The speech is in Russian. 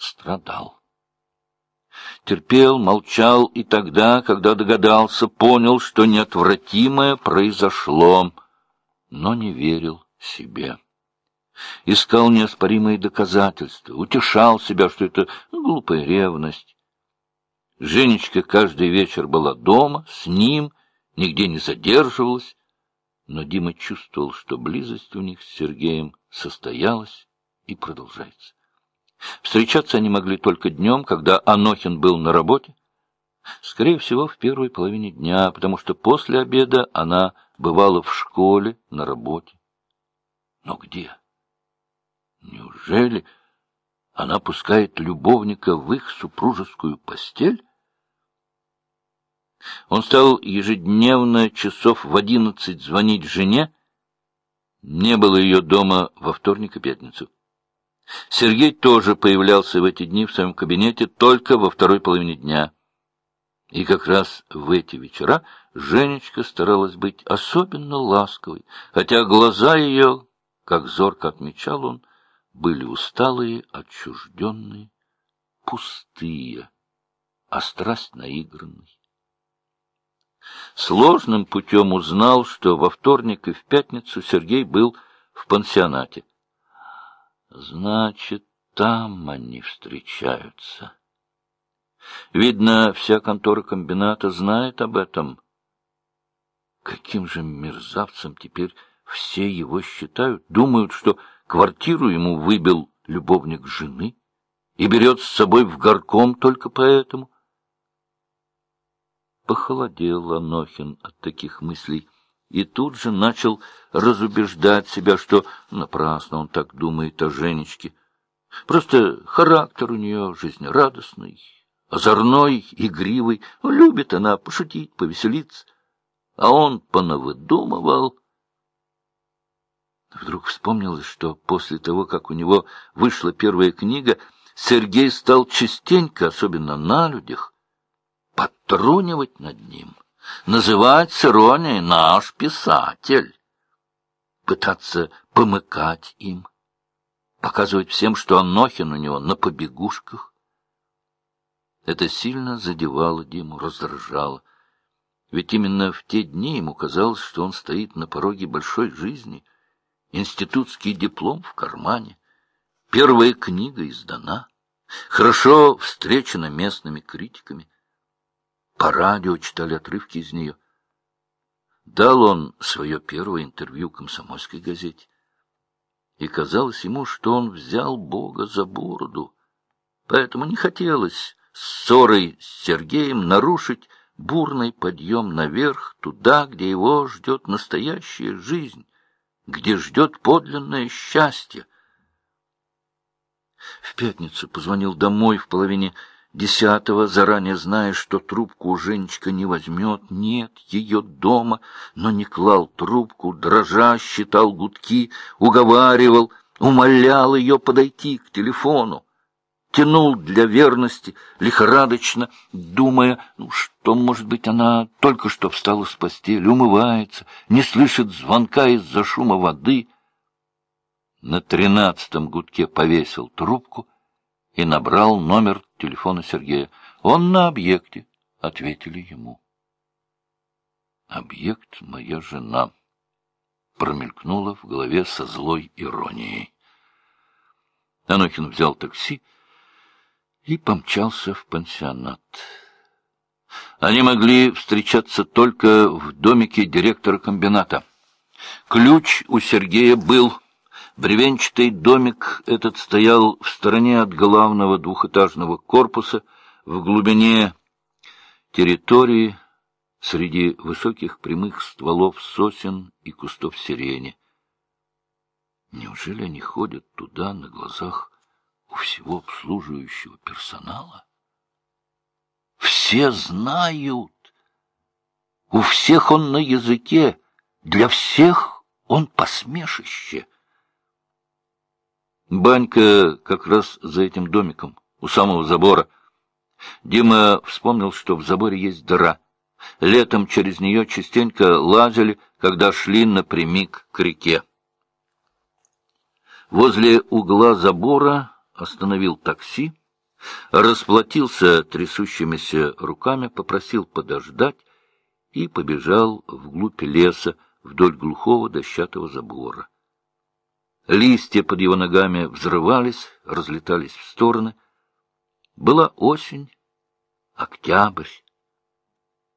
страдал. Терпел, молчал и тогда, когда догадался, понял, что неотвратимое произошло, но не верил себе. Искал неоспоримые доказательства, утешал себя, что это глупая ревность. Женечка каждый вечер была дома, с ним, нигде не задерживалась, но Дима чувствовал, что близость у них с Сергеем состоялась и продолжается. Встречаться они могли только днем, когда Анохин был на работе. Скорее всего, в первой половине дня, потому что после обеда она бывала в школе, на работе. Но где? Неужели она пускает любовника в их супружескую постель? Он стал ежедневно часов в одиннадцать звонить жене. Не было ее дома во вторник и пятницу. Сергей тоже появлялся в эти дни в своем кабинете только во второй половине дня. И как раз в эти вечера Женечка старалась быть особенно ласковой, хотя глаза ее, как зорко отмечал он, были усталые, отчужденные, пустые, а страсть наигранной. Сложным путем узнал, что во вторник и в пятницу Сергей был в пансионате. Значит, там они встречаются. Видно, вся контора комбината знает об этом. Каким же мерзавцем теперь все его считают? Думают, что квартиру ему выбил любовник жены и берет с собой в горком только поэтому. Похолодел Анохин от таких мыслей и тут же начал разубеждать себя, что напрасно он так думает о Женечке. Просто характер у нее жизнерадостный, озорной, игривый. Любит она пошутить, повеселиться. А он понавыдумывал. Вдруг вспомнилось, что после того, как у него вышла первая книга, Сергей стал частенько, особенно на людях, подтрунивать над ним называть с иронией «наш писатель», пытаться помыкать им, показывать всем, что Анохин у него на побегушках. Это сильно задевало Диму, раздражало. Ведь именно в те дни ему казалось, что он стоит на пороге большой жизни, институтский диплом в кармане, первая книга издана, хорошо встречена местными критиками — по радио читали отрывки из нее. Дал он свое первое интервью комсомольской газете. И казалось ему, что он взял Бога за бороду. Поэтому не хотелось ссорой с Сергеем нарушить бурный подъем наверх, туда, где его ждет настоящая жизнь, где ждет подлинное счастье. В пятницу позвонил домой в половине Десятого, заранее зная, что трубку Женечка не возьмет, нет ее дома, но не клал трубку, дрожа, считал гудки, уговаривал, умолял ее подойти к телефону. Тянул для верности, лихорадочно, думая, ну, что, может быть, она только что встала с постели, умывается, не слышит звонка из-за шума воды. На тринадцатом гудке повесил трубку — и набрал номер телефона Сергея. «Он на объекте», — ответили ему. «Объект — моя жена», — промелькнуло в голове со злой иронией. Анохин взял такси и помчался в пансионат. Они могли встречаться только в домике директора комбината. Ключ у Сергея был Бревенчатый домик этот стоял в стороне от главного двухэтажного корпуса, в глубине территории, среди высоких прямых стволов сосен и кустов сирени. Неужели они ходят туда на глазах у всего обслуживающего персонала? Все знают. У всех он на языке, для всех он посмешище. Банька как раз за этим домиком, у самого забора. Дима вспомнил, что в заборе есть дыра. Летом через нее частенько лазили, когда шли напрямик к реке. Возле угла забора остановил такси, расплатился трясущимися руками, попросил подождать и побежал вглубь леса вдоль глухого дощатого забора. Листья под его ногами взрывались, разлетались в стороны. Была осень, октябрь.